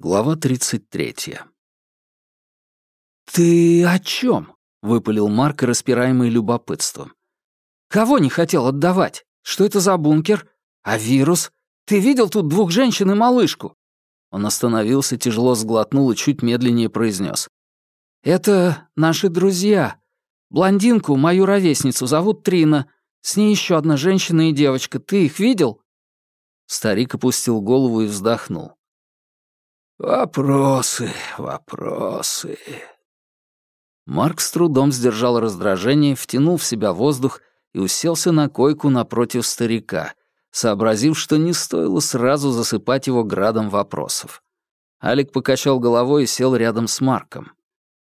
Глава 33. «Ты о чем?» — выпалил Марк, распираемый любопытством. «Кого не хотел отдавать? Что это за бункер? А вирус? Ты видел тут двух женщин и малышку?» Он остановился, тяжело сглотнул и чуть медленнее произнес. «Это наши друзья. Блондинку, мою ровесницу, зовут Трина. С ней еще одна женщина и девочка. Ты их видел?» Старик опустил голову и вздохнул. «Вопросы, вопросы». Марк с трудом сдержал раздражение, втянул в себя воздух и уселся на койку напротив старика, сообразив, что не стоило сразу засыпать его градом вопросов. Алик покачал головой и сел рядом с Марком.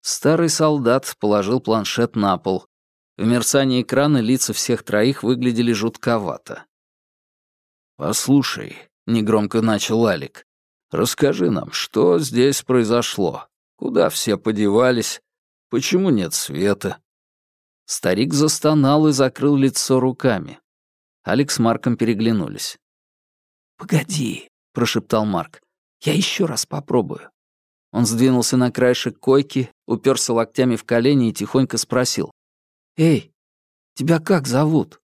Старый солдат положил планшет на пол. В мерцании экрана лица всех троих выглядели жутковато. «Послушай», — негромко начал Алик, — «расскажи нам, что здесь произошло? Куда все подевались? Почему нет света?» Старик застонал и закрыл лицо руками. Алекс с Марком переглянулись. «Погоди», — прошептал Марк. «Я еще раз попробую». Он сдвинулся на краешек койки, уперся локтями в колени и тихонько спросил. «Эй, тебя как зовут?»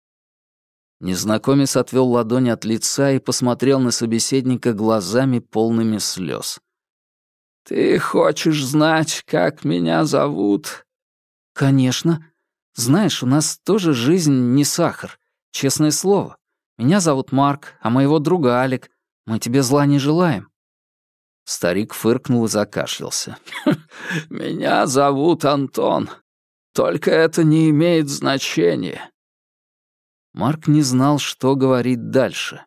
Незнакомец отвел ладони от лица и посмотрел на собеседника глазами полными слез. «Ты хочешь знать, как меня зовут?» «Конечно. Знаешь, у нас тоже жизнь не сахар. Честное слово. Меня зовут Марк, а моего друга Алик. Мы тебе зла не желаем». Старик фыркнул и закашлялся. «Меня зовут Антон. Только это не имеет значения». Марк не знал, что говорить дальше.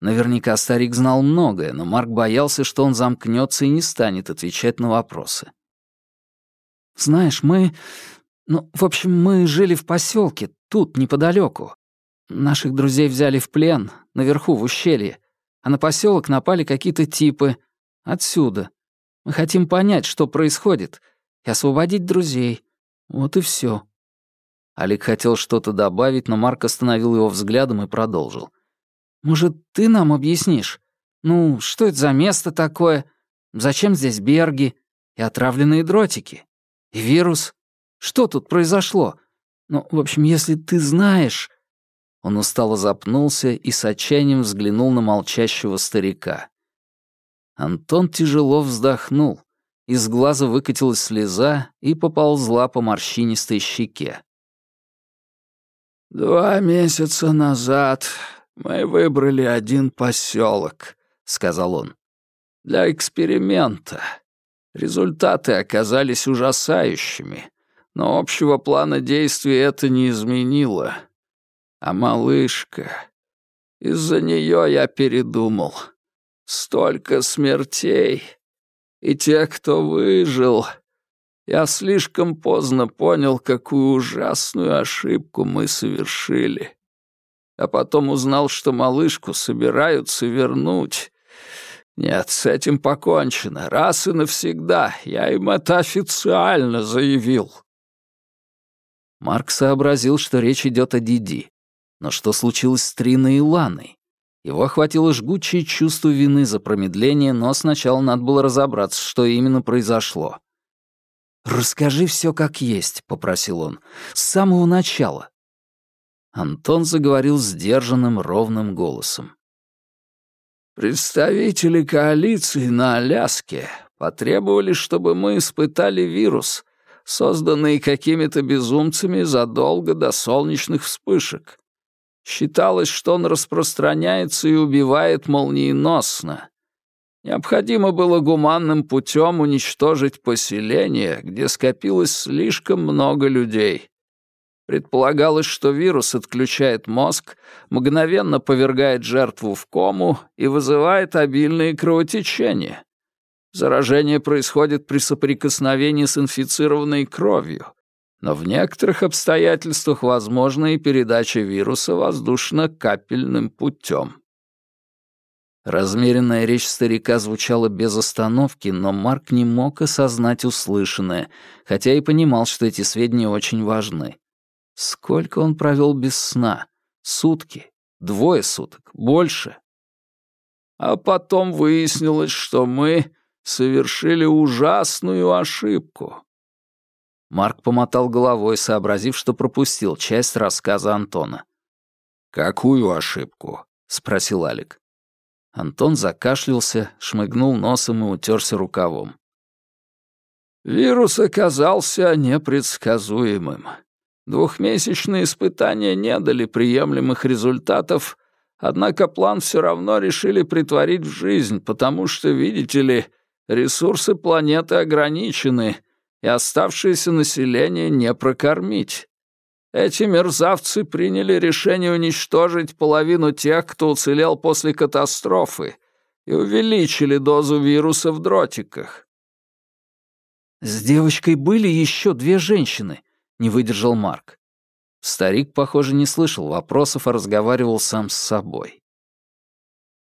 Наверняка старик знал многое, но Марк боялся, что он замкнется и не станет отвечать на вопросы. «Знаешь, мы... Ну, в общем, мы жили в поселке, тут, неподалеку. Наших друзей взяли в плен, наверху, в ущелье, а на поселок напали какие-то типы, Отсюда. Мы хотим понять, что происходит, и освободить друзей. Вот и все. Алик хотел что-то добавить, но Марк остановил его взглядом и продолжил. «Может, ты нам объяснишь? Ну, что это за место такое? Зачем здесь берги? И отравленные дротики? И вирус? Что тут произошло? Ну, в общем, если ты знаешь...» Он устало запнулся и с отчаянием взглянул на молчащего старика. Антон тяжело вздохнул. Из глаза выкатилась слеза и поползла по морщинистой щеке. «Два месяца назад мы выбрали один поселок», — сказал он, — «для эксперимента. Результаты оказались ужасающими, но общего плана действий это не изменило. А малышка... Из-за нее я передумал. Столько смертей. И те, кто выжил. Я слишком поздно понял, какую ужасную ошибку мы совершили. А потом узнал, что малышку собираются вернуть. Нет, с этим покончено. Раз и навсегда. Я им это официально заявил. Марк сообразил, что речь идет о Диди. Но что случилось с Триной и Ланой? Его охватило жгучее чувство вины за промедление, но сначала надо было разобраться, что именно произошло. «Расскажи все как есть», — попросил он, — «с самого начала». Антон заговорил сдержанным, ровным голосом. «Представители коалиции на Аляске потребовали, чтобы мы испытали вирус, созданный какими-то безумцами задолго до солнечных вспышек. Считалось, что он распространяется и убивает молниеносно. Необходимо было гуманным путем уничтожить поселение, где скопилось слишком много людей. Предполагалось, что вирус отключает мозг, мгновенно повергает жертву в кому и вызывает обильные кровотечения. Заражение происходит при соприкосновении с инфицированной кровью, но в некоторых обстоятельствах возможна и передача вируса воздушно-капельным путем. Размеренная речь старика звучала без остановки, но Марк не мог осознать услышанное, хотя и понимал, что эти сведения очень важны. Сколько он провел без сна? Сутки? Двое суток? Больше? А потом выяснилось, что мы совершили ужасную ошибку». Марк помотал головой, сообразив, что пропустил часть рассказа Антона. «Какую ошибку?» — спросил Алик. Антон закашлялся, шмыгнул носом и утерся рукавом. Вирус оказался непредсказуемым. Двухмесячные испытания не дали приемлемых результатов, однако план все равно решили притворить в жизнь, потому что, видите ли, ресурсы планеты ограничены, и оставшееся население не прокормить. Эти мерзавцы приняли решение уничтожить половину тех, кто уцелел после катастрофы, и увеличили дозу вируса в дротиках. «С девочкой были еще две женщины», — не выдержал Марк. Старик, похоже, не слышал вопросов, а разговаривал сам с собой.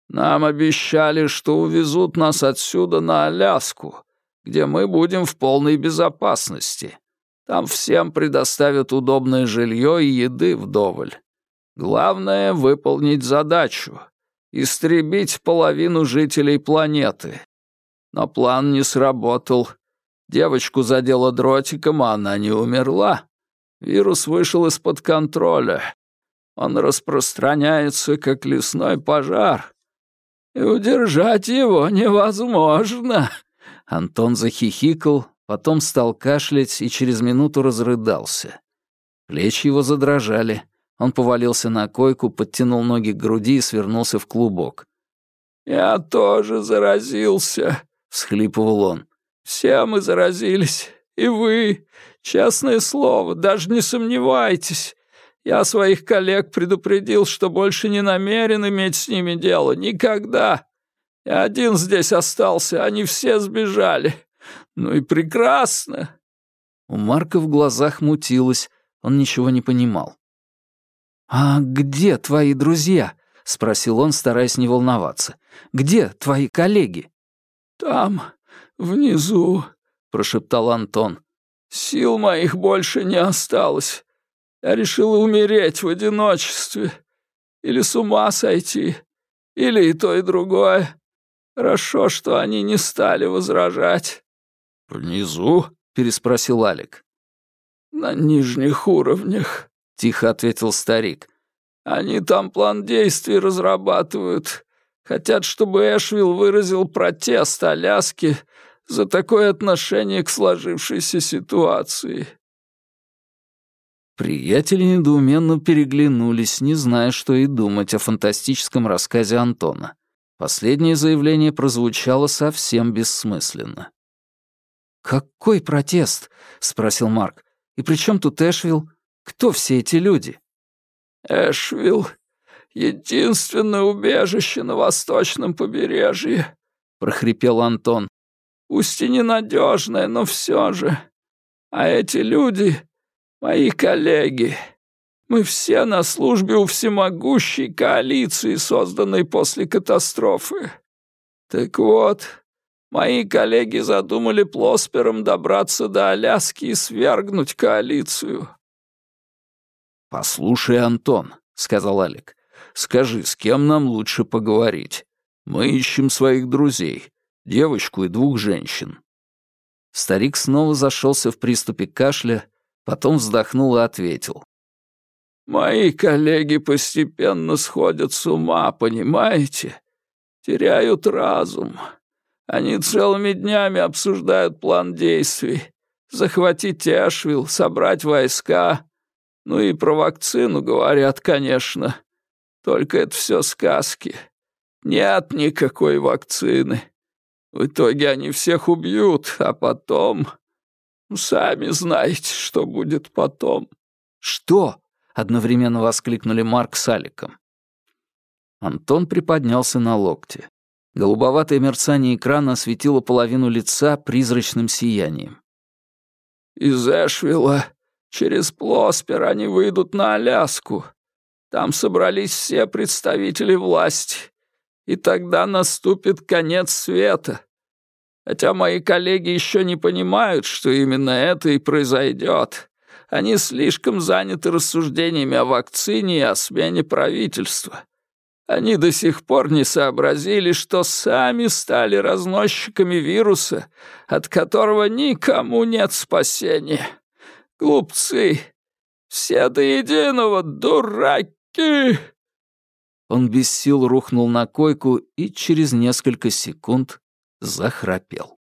«Нам обещали, что увезут нас отсюда на Аляску, где мы будем в полной безопасности. Там всем предоставят удобное жилье и еды вдоволь. Главное — выполнить задачу — истребить половину жителей планеты. Но план не сработал. Девочку задело дротиком, а она не умерла. Вирус вышел из-под контроля. Он распространяется, как лесной пожар. И удержать его невозможно. Антон захихикал, потом стал кашлять и через минуту разрыдался. Плечи его задрожали. Он повалился на койку, подтянул ноги к груди и свернулся в клубок. «Я тоже заразился», — всхлипывал он. «Все мы заразились. И вы. Честное слово, даже не сомневайтесь. Я своих коллег предупредил, что больше не намерен иметь с ними дело. Никогда. Я один здесь остался, они все сбежали. Ну и прекрасно!» У Марка в глазах мутилось, он ничего не понимал. «А где твои друзья?» — спросил он, стараясь не волноваться. «Где твои коллеги?» «Там, внизу», — прошептал Антон. «Сил моих больше не осталось. Я решил умереть в одиночестве. Или с ума сойти. Или и то, и другое. Хорошо, что они не стали возражать». «Внизу?» — переспросил Алик. «На нижних уровнях», — тихо ответил старик. «Они там план действий разрабатывают. Хотят, чтобы Эшвилл выразил протест Аляске за такое отношение к сложившейся ситуации». Приятели недоуменно переглянулись, не зная, что и думать о фантастическом рассказе Антона. Последнее заявление прозвучало совсем бессмысленно. «Какой протест?» — спросил Марк. «И при чем тут Эшвилл? Кто все эти люди?» «Эшвилл — единственное убежище на восточном побережье», — прохрипел Антон. «Пусть и ненадежное, но все же. А эти люди — мои коллеги. Мы все на службе у всемогущей коалиции, созданной после катастрофы. Так вот, мои коллеги задумали Плоспером добраться до Аляски и свергнуть коалицию». «Послушай, Антон», — сказал Алик, — «скажи, с кем нам лучше поговорить? Мы ищем своих друзей, девочку и двух женщин». Старик снова зашелся в приступе кашля, потом вздохнул и ответил. Мои коллеги постепенно сходят с ума, понимаете? Теряют разум. Они целыми днями обсуждают план действий. Захватить Эшвилл, собрать войска. Ну и про вакцину говорят, конечно. Только это все сказки. Нет никакой вакцины. В итоге они всех убьют, а потом... Сами знаете, что будет потом. Что? одновременно воскликнули Марк с Аликом. Антон приподнялся на локте. Голубоватое мерцание экрана осветило половину лица призрачным сиянием. «Из Эшвилла через Плоспер они выйдут на Аляску. Там собрались все представители власти, и тогда наступит конец света. Хотя мои коллеги еще не понимают, что именно это и произойдет. Они слишком заняты рассуждениями о вакцине и о смене правительства. Они до сих пор не сообразили, что сами стали разносчиками вируса, от которого никому нет спасения. Глупцы! Все до единого дураки!» Он без сил рухнул на койку и через несколько секунд захрапел.